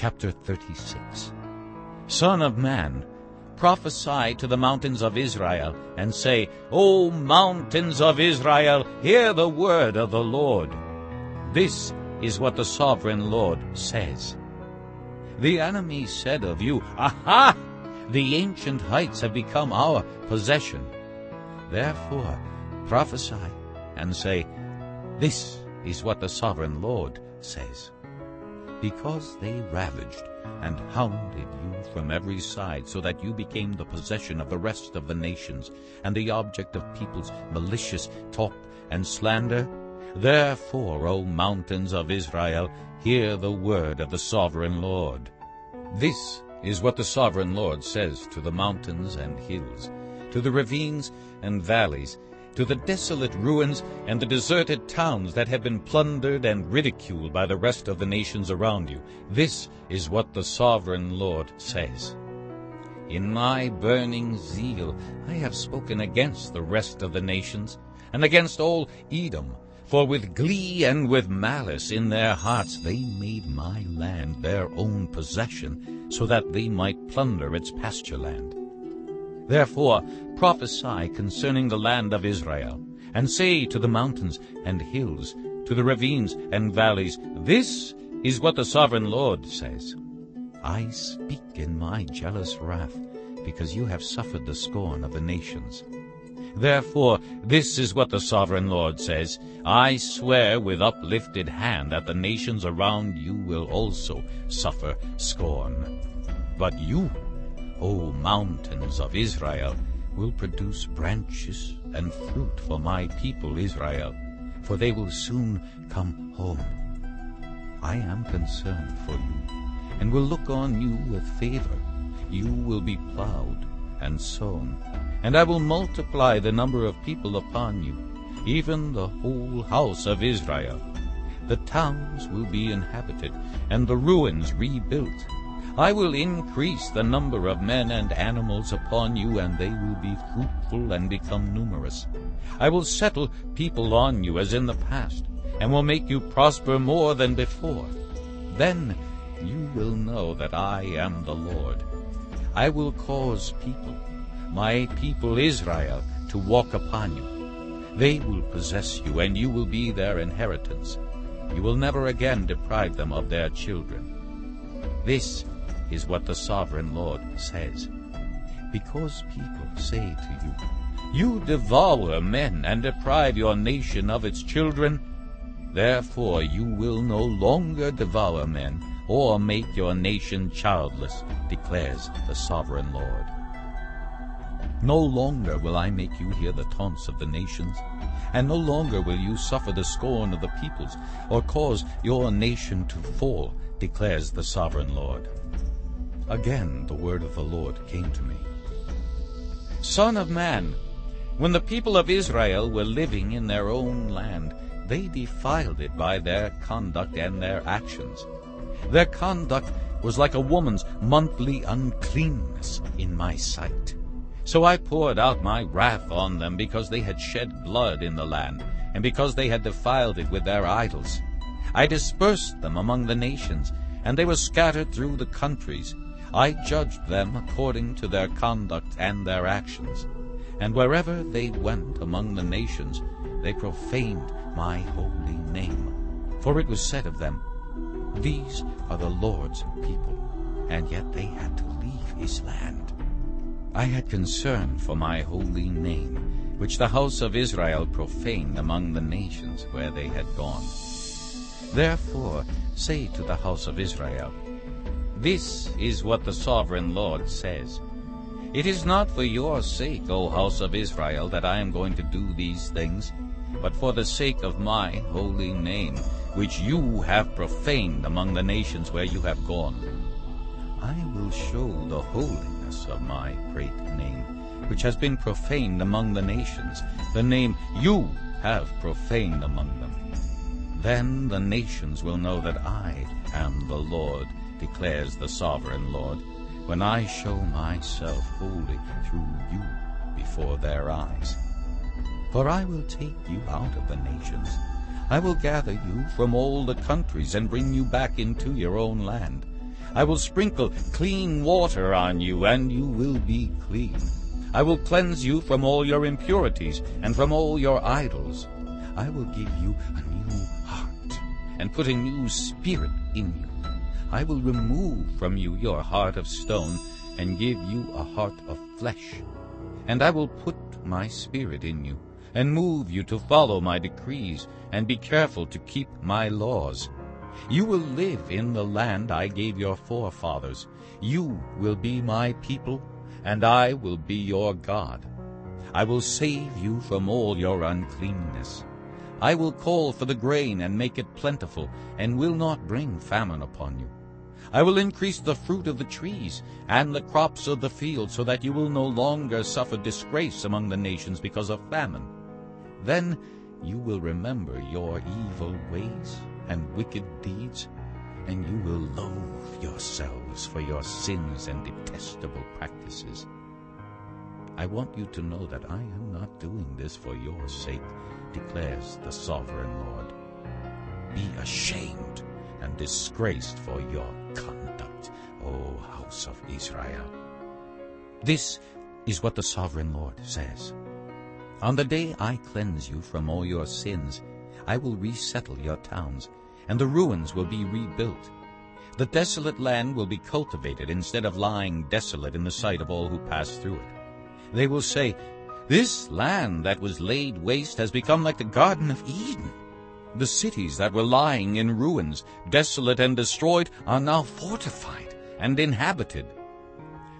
chapter 36. Son of man, prophesy to the mountains of Israel, and say, O mountains of Israel, hear the word of the Lord. This is what the sovereign Lord says. The enemy said of you, Aha! The ancient heights have become our possession. Therefore prophesy and say, This is what the sovereign Lord says. Because they ravaged and hounded you from every side, so that you became the possession of the rest of the nations, and the object of people's malicious talk and slander, Therefore, O mountains of Israel, hear the word of the sovereign Lord. This is what the sovereign Lord says to the mountains and hills, to the ravines and valleys, to the desolate ruins and the deserted towns that have been plundered and ridiculed by the rest of the nations around you. This is what the sovereign Lord says. In my burning zeal I have spoken against the rest of the nations, and against all Edom, for with glee and with malice in their hearts they made my land their own possession, so that they might plunder its pasture land. Therefore prophesy concerning the land of Israel, and say to the mountains and hills, to the ravines and valleys, This is what the sovereign Lord says. I speak in my jealous wrath, because you have suffered the scorn of the nations. Therefore this is what the sovereign Lord says, I swear with uplifted hand that the nations around you will also suffer scorn. But you, O mountains of Israel, will produce branches and fruit for my people Israel, for they will soon come home. I am concerned for you, and will look on you with favor. You will be plowed and sown, and I will multiply the number of people upon you, even the whole house of Israel. The towns will be inhabited, and the ruins rebuilt. I will increase the number of men and animals upon you, and they will be fruitful and become numerous. I will settle people on you as in the past, and will make you prosper more than before. Then you will know that I am the Lord. I will cause people, my people Israel, to walk upon you. They will possess you, and you will be their inheritance. You will never again deprive them of their children. This is what the sovereign Lord says. Because people say to you, You devour men and deprive your nation of its children, therefore you will no longer devour men or make your nation childless, declares the sovereign Lord. No longer will I make you hear the taunts of the nations, and no longer will you suffer the scorn of the peoples, or cause your nation to fall, declares the sovereign Lord. Again the word of the Lord came to me. Son of man, when the people of Israel were living in their own land, they defiled it by their conduct and their actions. Their conduct was like a woman's monthly uncleanness in my sight. So I poured out my wrath on them because they had shed blood in the land, and because they had defiled it with their idols. I dispersed them among the nations, and they were scattered through the countries. I judged them according to their conduct and their actions. And wherever they went among the nations, they profaned my holy name. For it was said of them, These are the Lord's people, and yet they had to leave his land. I had concern for my holy name, which the house of Israel profaned among the nations where they had gone. Therefore say to the house of Israel, This is what the sovereign Lord says. It is not for your sake, O house of Israel, that I am going to do these things, but for the sake of my holy name, which you have profaned among the nations where you have gone. I will show the holiness of my great name, which has been profaned among the nations, the name you have profaned among them. Then the nations will know that I am the Lord, declares the sovereign Lord, when I show myself holy through you before their eyes. For I will take you out of the nations. I will gather you from all the countries and bring you back into your own land. I will sprinkle clean water on you, and you will be clean. I will cleanse you from all your impurities and from all your idols. I will give you a new heart and put a new spirit in you. I will remove from you your heart of stone and give you a heart of flesh. And I will put my spirit in you and move you to follow my decrees and be careful to keep my laws. You will live in the land I gave your forefathers. You will be my people, and I will be your God. I will save you from all your uncleanness. I will call for the grain and make it plentiful, and will not bring famine upon you. I will increase the fruit of the trees and the crops of the field, so that you will no longer suffer disgrace among the nations because of famine. Then you will remember your evil ways and wicked deeds, and you will loathe yourselves for your sins and detestable practices. I want you to know that I am not doing this for your sake, declares the sovereign Lord. Be ashamed and disgraced for your conduct, O house of Israel. This is what the sovereign Lord says. On the day I cleanse you from all your sins, I will resettle your towns, and the ruins will be rebuilt. The desolate land will be cultivated instead of lying desolate in the sight of all who pass through it. They will say, This land that was laid waste has become like the Garden of Eden. The cities that were lying in ruins, desolate and destroyed, are now fortified and inhabited.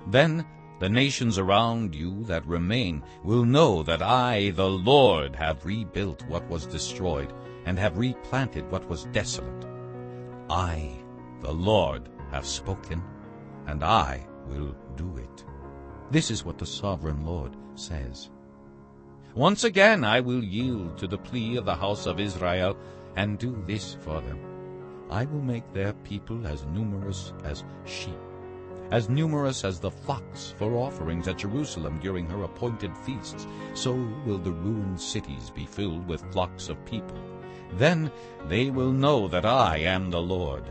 Then the nations around you that remain will know that I, the Lord, have rebuilt what was destroyed, and have replanted what was desolate. I, the Lord, have spoken, and I will do it. This is what the sovereign Lord says. Once again I will yield to the plea of the house of Israel and do this for them. I will make their people as numerous as sheep, as numerous as the flocks for offerings at Jerusalem during her appointed feasts. So will the ruined cities be filled with flocks of people. Then they will know that I am the Lord.